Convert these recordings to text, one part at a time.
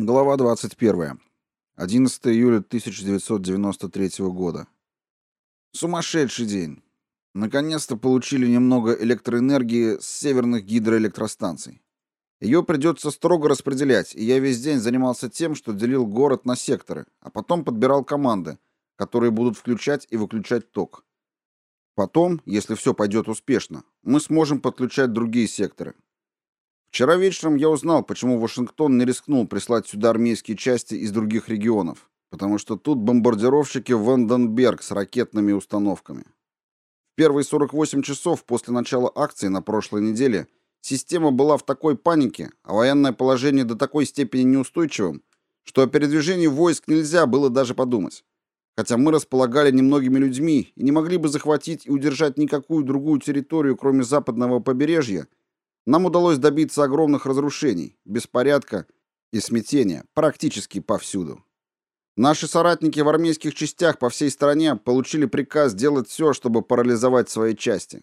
Глава 21. 11 июля 1993 года. Сумасшедший день. Наконец-то получили немного электроэнергии с северных гидроэлектростанций. Ее придется строго распределять, и я весь день занимался тем, что делил город на секторы, а потом подбирал команды, которые будут включать и выключать ток. Потом, если все пойдет успешно, мы сможем подключать другие секторы, Вчера вечером я узнал, почему Вашингтон не рискнул прислать сюда армейские части из других регионов, потому что тут бомбардировщики Ванденберг с ракетными установками. В первые 48 часов после начала акции на прошлой неделе система была в такой панике, а военное положение до такой степени неустойчивым, что о передвижении войск нельзя было даже подумать. Хотя мы располагали немногими людьми и не могли бы захватить и удержать никакую другую территорию, кроме западного побережья, нам удалось добиться огромных разрушений, беспорядка и смятения практически повсюду. Наши соратники в армейских частях по всей стране получили приказ делать все, чтобы парализовать свои части.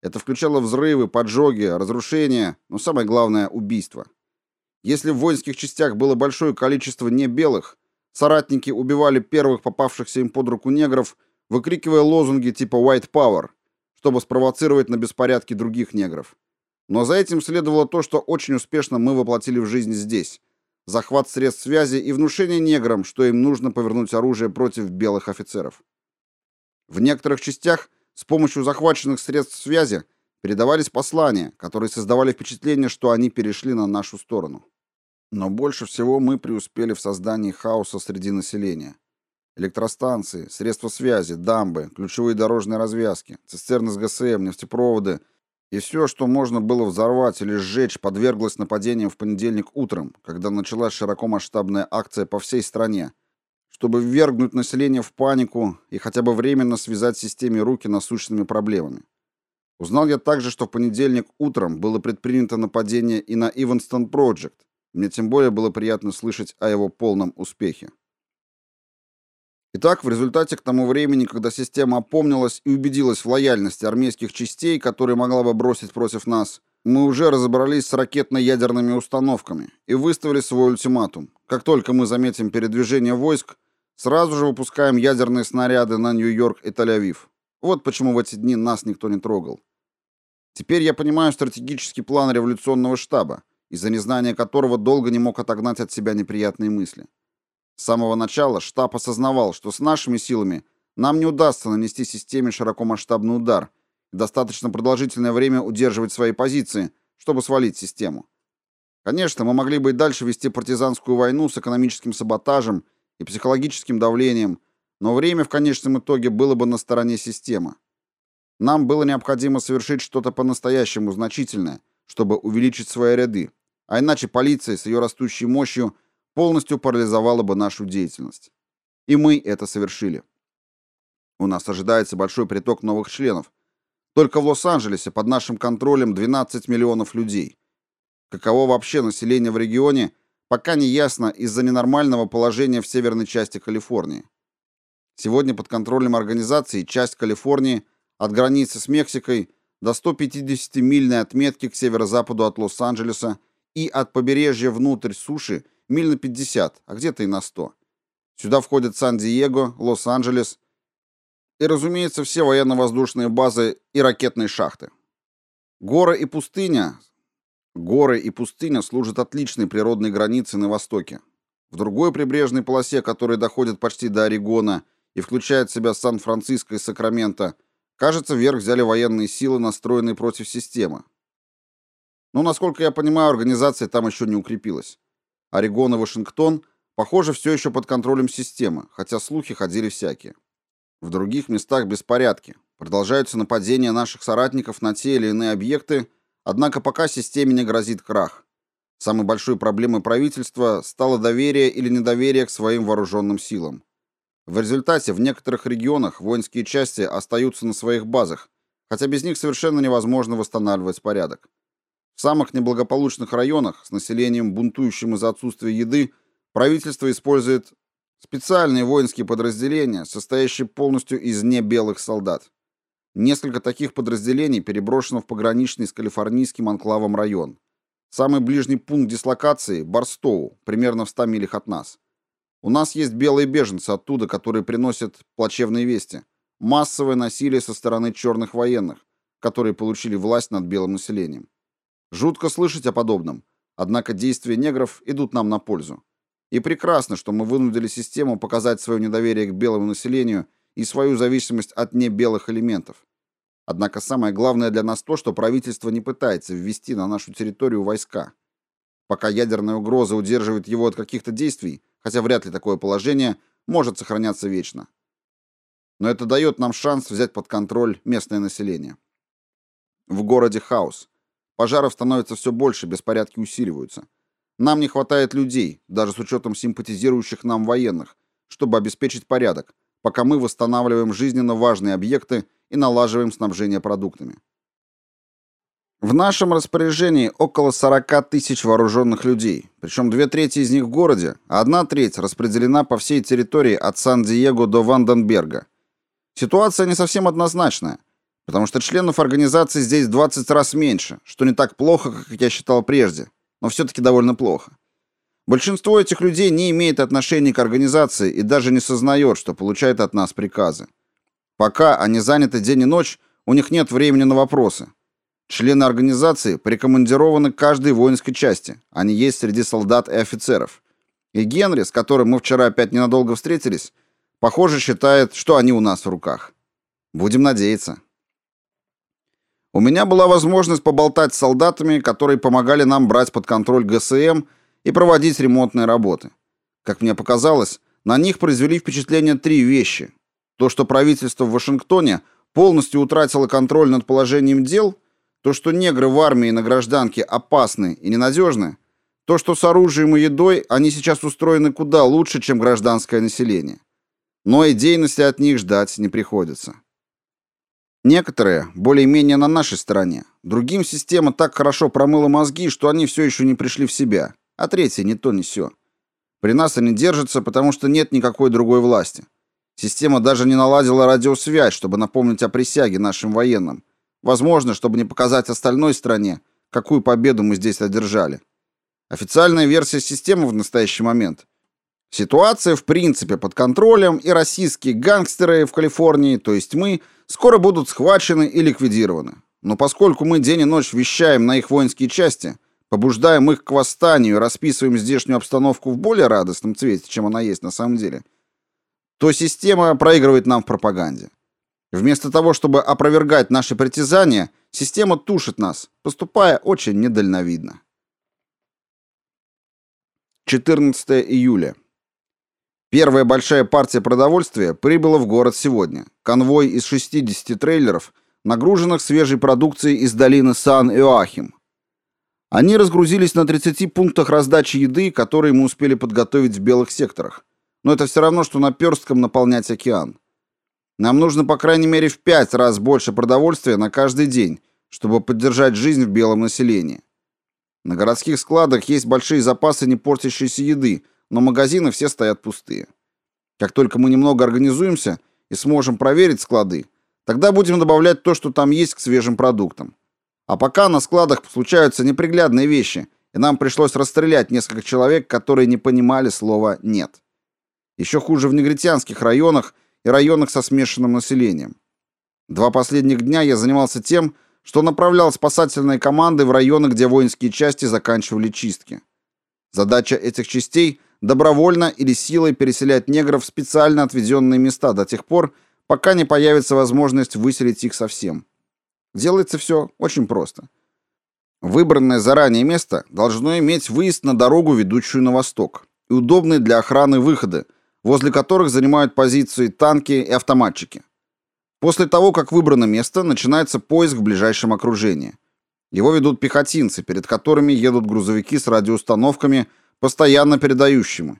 Это включало взрывы, поджоги, разрушения, но самое главное убийства. Если в воинских частях было большое количество небелых, соратники убивали первых попавшихся им под руку негров, выкрикивая лозунги типа white power, чтобы спровоцировать на беспорядки других негров. Но за этим следовало то, что очень успешно мы воплотили в жизнь здесь. Захват средств связи и внушение неграм, что им нужно повернуть оружие против белых офицеров. В некоторых частях с помощью захваченных средств связи передавались послания, которые создавали впечатление, что они перешли на нашу сторону. Но больше всего мы преуспели в создании хаоса среди населения. Электростанции, средства связи, дамбы, ключевые дорожные развязки, цистерны с ГСМ, нефтепроводы — и все, что можно было взорвать или сжечь, подверглось нападениям в понедельник утром, когда началась широкомасштабная акция по всей стране, чтобы ввергнуть население в панику и хотя бы временно связать системе руки насущными проблемами. Узнал я также, что в понедельник утром было предпринято нападение и на Evanston Project. Мне тем более было приятно слышать о его полном успехе. Итак, в результате к тому времени, когда система опомнилась и убедилась в лояльности армейских частей, которые могла бы бросить против нас, мы уже разобрались с ракетно-ядерными установками и выставили свой ультиматум. Как только мы заметим передвижение войск, сразу же выпускаем ядерные снаряды на Нью-Йорк и Тель-Авив. Вот почему в эти дни нас никто не трогал. Теперь я понимаю стратегический план революционного штаба, из-за незнания которого долго не мог отогнать от себя неприятные мысли. С самого начала штаб осознавал, что с нашими силами нам не удастся нанести системе широкомасштабный удар и достаточно продолжительное время удерживать свои позиции, чтобы свалить систему. Конечно, мы могли бы и дальше вести партизанскую войну с экономическим саботажем и психологическим давлением, но время в конечном итоге было бы на стороне системы. Нам было необходимо совершить что-то по-настоящему значительное, чтобы увеличить свои ряды, а иначе полиция с ее растущей мощью – полностью парализовало бы нашу деятельность. И мы это совершили. У нас ожидается большой приток новых членов. Только в Лос-Анджелесе под нашим контролем 12 миллионов людей. Каково вообще население в регионе, пока не ясно из-за ненормального положения в северной части Калифорнии. Сегодня под контролем организации часть Калифорнии от границы с Мексикой до 150-мильной отметки к северо-западу от Лос-Анджелеса и от побережья внутрь суши – миль на 50, а где-то и на 100. Сюда входят Сан-Диего, Лос-Анджелес и, разумеется, все военно-воздушные базы и ракетные шахты. Горы и пустыня Горы и пустыня служат отличной природной границей на востоке. В другой прибрежной полосе, которая доходит почти до Орегона и включает в себя Сан-Франциско и Сакраменто, кажется, вверх взяли военные силы, настроенные против системы. Но, насколько я понимаю, организация там еще не укрепилась. Орегон и Вашингтон, похоже, все еще под контролем системы, хотя слухи ходили всякие. В других местах беспорядки. Продолжаются нападения наших соратников на те или иные объекты, однако пока системе не грозит крах. Самой большой проблемой правительства стало доверие или недоверие к своим вооруженным силам. В результате в некоторых регионах воинские части остаются на своих базах, хотя без них совершенно невозможно восстанавливать порядок. В самых неблагополучных районах с населением, бунтующим из-за отсутствия еды, правительство использует специальные воинские подразделения, состоящие полностью из небелых солдат. Несколько таких подразделений переброшено в пограничный с калифорнийским анклавом район. Самый ближний пункт дислокации – Барстоу, примерно в 100 милях от нас. У нас есть белые беженцы оттуда, которые приносят плачевные вести. Массовое насилие со стороны черных военных, которые получили власть над белым населением. Жутко слышать о подобном, однако действия негров идут нам на пользу. И прекрасно, что мы вынудили систему показать свое недоверие к белому населению и свою зависимость от небелых элементов. Однако самое главное для нас то, что правительство не пытается ввести на нашу территорию войска. Пока ядерная угроза удерживает его от каких-то действий, хотя вряд ли такое положение может сохраняться вечно. Но это дает нам шанс взять под контроль местное население. В городе хаос. Пожаров становится все больше, беспорядки усиливаются. Нам не хватает людей, даже с учетом симпатизирующих нам военных, чтобы обеспечить порядок, пока мы восстанавливаем жизненно важные объекты и налаживаем снабжение продуктами. В нашем распоряжении около 40 тысяч вооруженных людей, причем две трети из них в городе, а одна треть распределена по всей территории от Сан-Диего до Ванденберга. Ситуация не совсем однозначная, потому что членов организации здесь 20 раз меньше, что не так плохо, как я считал прежде, но все-таки довольно плохо. Большинство этих людей не имеет отношения к организации и даже не сознает, что получает от нас приказы. Пока они заняты день и ночь, у них нет времени на вопросы. Члены организации прикомандированы к каждой воинской части. Они есть среди солдат и офицеров. И Генри, с которым мы вчера опять ненадолго встретились, похоже, считает, что они у нас в руках. Будем надеяться. У меня была возможность поболтать с солдатами, которые помогали нам брать под контроль ГСМ и проводить ремонтные работы. Как мне показалось, на них произвели впечатление три вещи. То, что правительство в Вашингтоне полностью утратило контроль над положением дел, то, что негры в армии на гражданке опасны и ненадежны, то, что с оружием и едой они сейчас устроены куда лучше, чем гражданское население. Но и идейности от них ждать не приходится. Некоторые более-менее на нашей стороне. Другим система так хорошо промыла мозги, что они все еще не пришли в себя. А третьи не то, не сё. При нас они держатся, потому что нет никакой другой власти. Система даже не наладила радиосвязь, чтобы напомнить о присяге нашим военным. Возможно, чтобы не показать остальной стране, какую победу мы здесь одержали. Официальная версия системы в настоящий момент. Ситуация в принципе под контролем, и российские гангстеры в Калифорнии, то есть мы – скоро будут схвачены и ликвидированы. Но поскольку мы день и ночь вещаем на их воинские части, побуждаем их к восстанию расписываем здешнюю обстановку в более радостном цвете, чем она есть на самом деле, то система проигрывает нам в пропаганде. Вместо того, чтобы опровергать наши притязания, система тушит нас, поступая очень недальновидно. 14 июля. Первая большая партия продовольствия прибыла в город сегодня. Конвой из 60 трейлеров, нагруженных свежей продукцией из долины Сан-Иоахим. Они разгрузились на 30 пунктах раздачи еды, которые мы успели подготовить в белых секторах. Но это все равно, что наперстком наполнять океан. Нам нужно, по крайней мере, в пять раз больше продовольствия на каждый день, чтобы поддержать жизнь в белом населении. На городских складах есть большие запасы не портящейся еды – но магазины все стоят пустые. Как только мы немного организуемся и сможем проверить склады, тогда будем добавлять то, что там есть к свежим продуктам. А пока на складах случаются неприглядные вещи, и нам пришлось расстрелять несколько человек, которые не понимали слова «нет». Еще хуже в негритянских районах и районах со смешанным населением. Два последних дня я занимался тем, что направлял спасательные команды в районы, где воинские части заканчивали чистки. Задача этих частей добровольно или силой переселять негров в специально отведенные места до тех пор, пока не появится возможность выселить их совсем. Делается все очень просто. Выбранное заранее место должно иметь выезд на дорогу, ведущую на восток, и удобные для охраны выходы, возле которых занимают позиции танки и автоматчики. После того, как выбрано место, начинается поиск в ближайшем окружении. Его ведут пехотинцы, перед которыми едут грузовики с радиоустановками – постоянно передающему.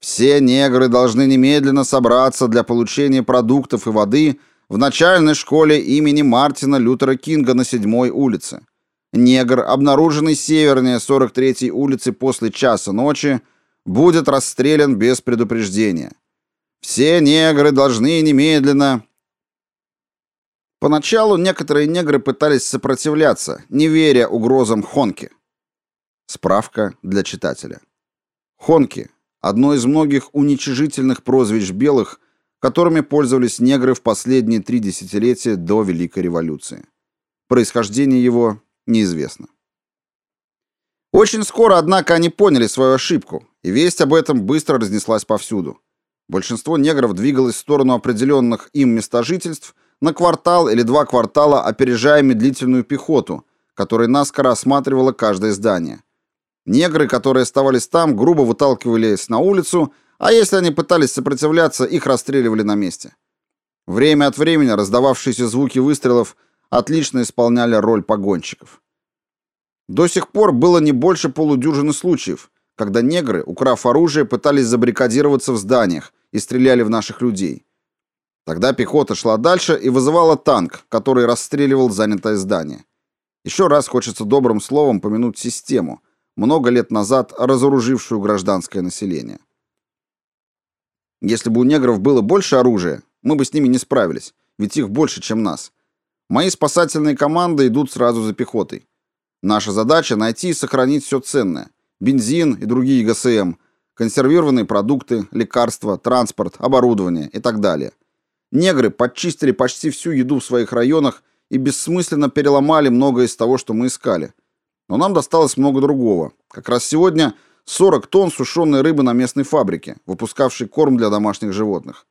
Все негры должны немедленно собраться для получения продуктов и воды в начальной школе имени Мартина Лютера Кинга на 7-й улице. Негр, обнаруженный севернее 43-й улицы после часа ночи, будет расстрелян без предупреждения. Все негры должны немедленно... Поначалу некоторые негры пытались сопротивляться, не веря угрозам Хонки. Справка для читателя. Хонки – одно из многих уничижительных прозвищ белых, которыми пользовались негры в последние три десятилетия до Великой революции. Происхождение его неизвестно. Очень скоро, однако, они поняли свою ошибку, и весть об этом быстро разнеслась повсюду. Большинство негров двигалось в сторону определенных им местожительств на квартал или два квартала, опережая медлительную пехоту, которая наскоро осматривала каждое здание. Негры, которые оставались там, грубо выталкивались на улицу, а если они пытались сопротивляться, их расстреливали на месте. Время от времени раздававшиеся звуки выстрелов отлично исполняли роль погонщиков. До сих пор было не больше полудюжины случаев, когда негры, украв оружие, пытались забаррикадироваться в зданиях и стреляли в наших людей. Тогда пехота шла дальше и вызывала танк, который расстреливал занятое здание. Еще раз хочется добрым словом помянуть систему, много лет назад разоружившую гражданское население. Если бы у негров было больше оружия, мы бы с ними не справились, ведь их больше, чем нас. Мои спасательные команды идут сразу за пехотой. Наша задача найти и сохранить все ценное: бензин и другие ГСМ, консервированные продукты, лекарства, транспорт, оборудование и так далее. Негры подчистили почти всю еду в своих районах и бессмысленно переломали многое из того, что мы искали. Но нам досталось много другого. Как раз сегодня 40 тонн сушеной рыбы на местной фабрике, выпускавшей корм для домашних животных.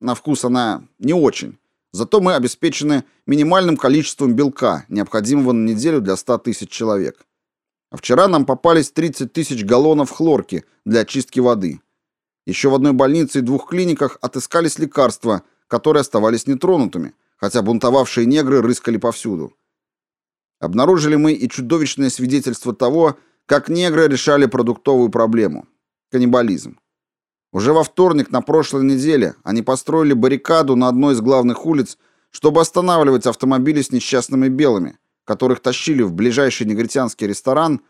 На вкус она не очень, Зато мы обеспечены минимальным количеством белка, необходимого на неделю для 100 тысяч человек. А вчера нам попались 30 тысяч галлонов хлорки для очистки воды. Еще в одной больнице и двух клиниках отыскались лекарства, которые оставались нетронутыми, хотя бунтовавшие негры рыскали повсюду. Обнаружили мы и чудовищное свидетельство того, как негры решали продуктовую проблему – каннибализм. Уже во вторник на прошлой неделе они построили баррикаду на одной из главных улиц, чтобы останавливать автомобили с несчастными белыми, которых тащили в ближайший негритянский ресторан,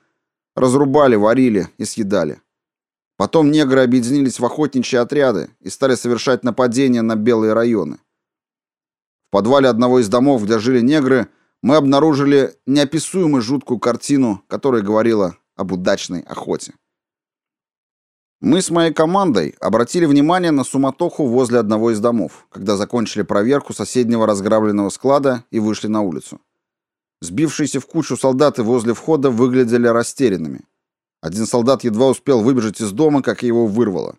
разрубали, варили и съедали. Потом негры объединились в охотничьи отряды и стали совершать нападения на белые районы. В подвале одного из домов, где жили негры, мы обнаружили неописуемо жуткую картину, которая говорила об удачной охоте. Мы с моей командой обратили внимание на суматоху возле одного из домов, когда закончили проверку соседнего разграбленного склада и вышли на улицу. Сбившиеся в кучу солдаты возле входа выглядели растерянными. Один солдат едва успел выбежать из дома, как его вырвало.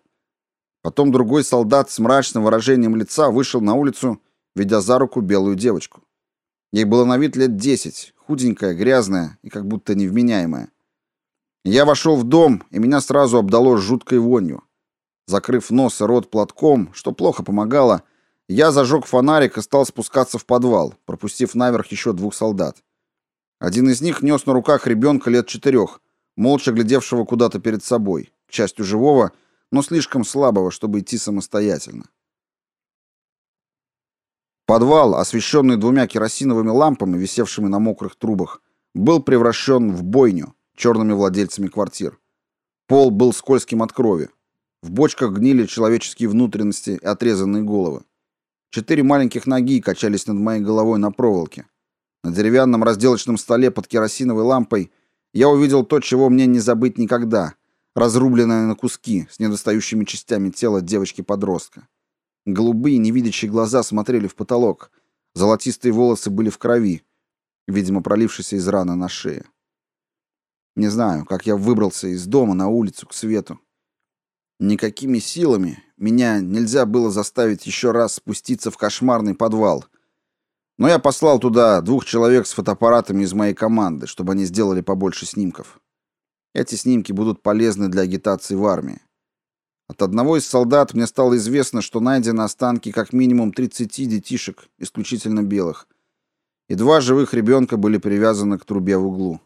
Потом другой солдат с мрачным выражением лица вышел на улицу, ведя за руку белую девочку. Ей было на вид лет десять, худенькая, грязная и как будто невменяемая. Я вошел в дом, и меня сразу обдало жуткой вонью. Закрыв нос и рот платком, что плохо помогало, я зажег фонарик и стал спускаться в подвал, пропустив наверх еще двух солдат. Один из них нес на руках ребенка лет четырех, молча глядевшего куда-то перед собой, к счастью живого, но слишком слабого, чтобы идти самостоятельно. Подвал, освещенный двумя керосиновыми лампами, висевшими на мокрых трубах, был превращен в бойню черными владельцами квартир. Пол был скользким от крови. В бочках гнили человеческие внутренности и отрезанные головы. Четыре маленьких ноги качались над моей головой на проволоке. На деревянном разделочном столе под керосиновой лампой я увидел то, чего мне не забыть никогда, разрубленное на куски с недостающими частями тела девочки-подростка. Голубые невидящие глаза смотрели в потолок. Золотистые волосы были в крови, видимо, пролившейся из раны на шее. Не знаю, как я выбрался из дома на улицу к свету. Никакими силами меня нельзя было заставить еще раз спуститься в кошмарный подвал. Но я послал туда двух человек с фотоаппаратами из моей команды, чтобы они сделали побольше снимков. Эти снимки будут полезны для агитации в армии. От одного из солдат мне стало известно, что найдены останки как минимум 30 детишек, исключительно белых, и два живых ребенка были привязаны к трубе в углу.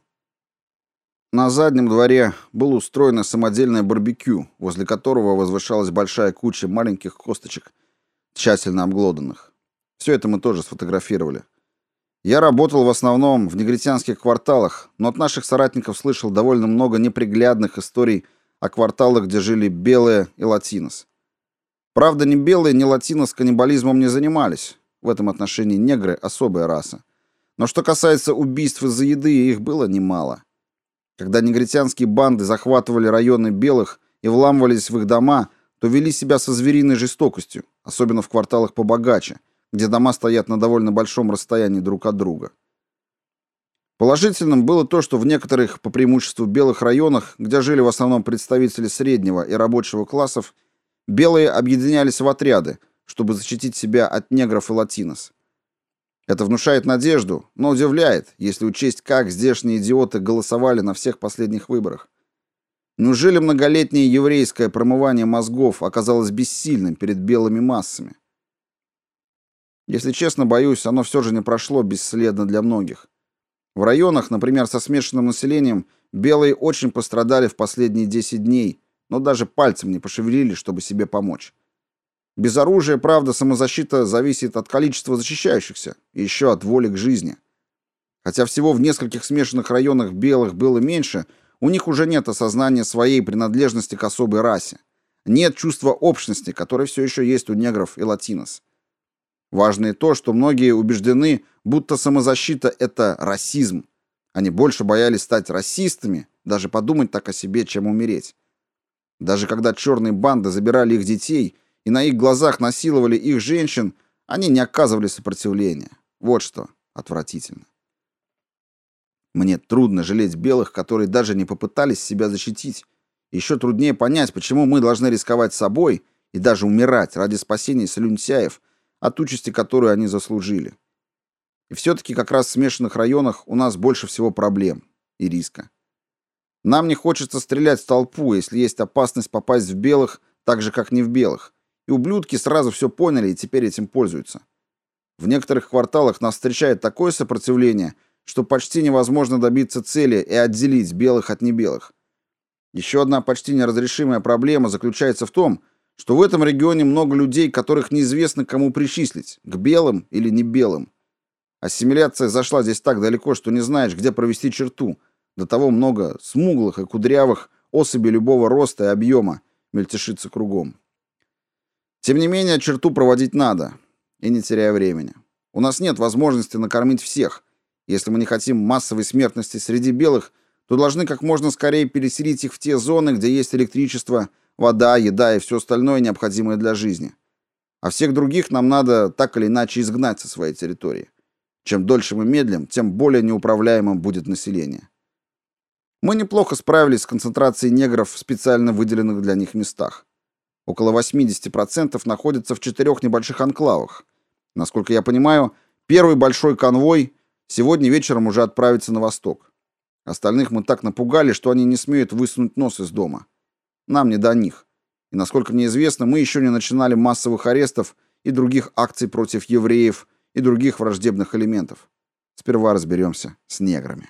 На заднем дворе было устроено самодельное барбекю, возле которого возвышалась большая куча маленьких косточек, тщательно обглоданных. Все это мы тоже сфотографировали. Я работал в основном в негритянских кварталах, но от наших соратников слышал довольно много неприглядных историй о кварталах, где жили белые и латинос. Правда, ни белые, ни латинос каннибализмом не занимались. В этом отношении негры особая раса. Но что касается убийств из-за еды, их было немало. Когда негритянские банды захватывали районы белых и вламывались в их дома, то вели себя со звериной жестокостью, особенно в кварталах побогаче, где дома стоят на довольно большом расстоянии друг от друга. Положительным было то, что в некоторых, по преимуществу белых районах, где жили в основном представители среднего и рабочего классов, белые объединялись в отряды, чтобы защитить себя от негров и латинос. Это внушает надежду, но удивляет, если учесть, как здешние идиоты голосовали на всех последних выборах. Неужели многолетнее еврейское промывание мозгов оказалось бессильным перед белыми массами? Если честно, боюсь, оно все же не прошло бесследно для многих. В районах, например, со смешанным населением, белые очень пострадали в последние 10 дней, но даже пальцем не пошевелили, чтобы себе помочь. Без оружия, правда, самозащита зависит от количества защищающихся и еще от воли к жизни. Хотя всего в нескольких смешанных районах белых было меньше, у них уже нет осознания своей принадлежности к особой расе. Нет чувства общности, которое все еще есть у негров и латинос. Важно и то, что многие убеждены, будто самозащита – это расизм. Они больше боялись стать расистами, даже подумать так о себе, чем умереть. Даже когда черные банды забирали их детей и на их глазах насиловали их женщин, они не оказывали сопротивления. Вот что отвратительно. Мне трудно жалеть белых, которые даже не попытались себя защитить. Еще труднее понять, почему мы должны рисковать собой и даже умирать ради спасения слюнтяев – от участи, которую они заслужили. И все-таки как раз в смешанных районах у нас больше всего проблем и риска. Нам не хочется стрелять в толпу, если есть опасность попасть в белых, так же, как не в белых. И ублюдки сразу все поняли и теперь этим пользуются. В некоторых кварталах нас встречает такое сопротивление, что почти невозможно добиться цели и отделить белых от небелых. Еще одна почти неразрешимая проблема заключается в том, что в этом регионе много людей, которых неизвестно кому причислить, к белым или не белым. Ассимиляция зашла здесь так далеко, что не знаешь, где провести черту. До того много смуглых и кудрявых особей любого роста и объема мельтешится кругом. Тем не менее, черту проводить надо, и не теряя времени. У нас нет возможности накормить всех. Если мы не хотим массовой смертности среди белых, то должны как можно скорее переселить их в те зоны, где есть электричество, вода, еда и все остальное необходимое для жизни. А всех других нам надо так или иначе изгнать со своей территории. Чем дольше мы медлим, тем более неуправляемым будет население. Мы неплохо справились с концентрацией негров в специально выделенных для них местах. Около 80% находятся в четырех небольших анклавах. Насколько я понимаю, первый большой конвой сегодня вечером уже отправится на восток. Остальных мы так напугали, что они не смеют высунуть нос из дома. Нам не до них. И, насколько мне известно, мы еще не начинали массовых арестов и других акций против евреев и других враждебных элементов. Сперва разберемся с неграми.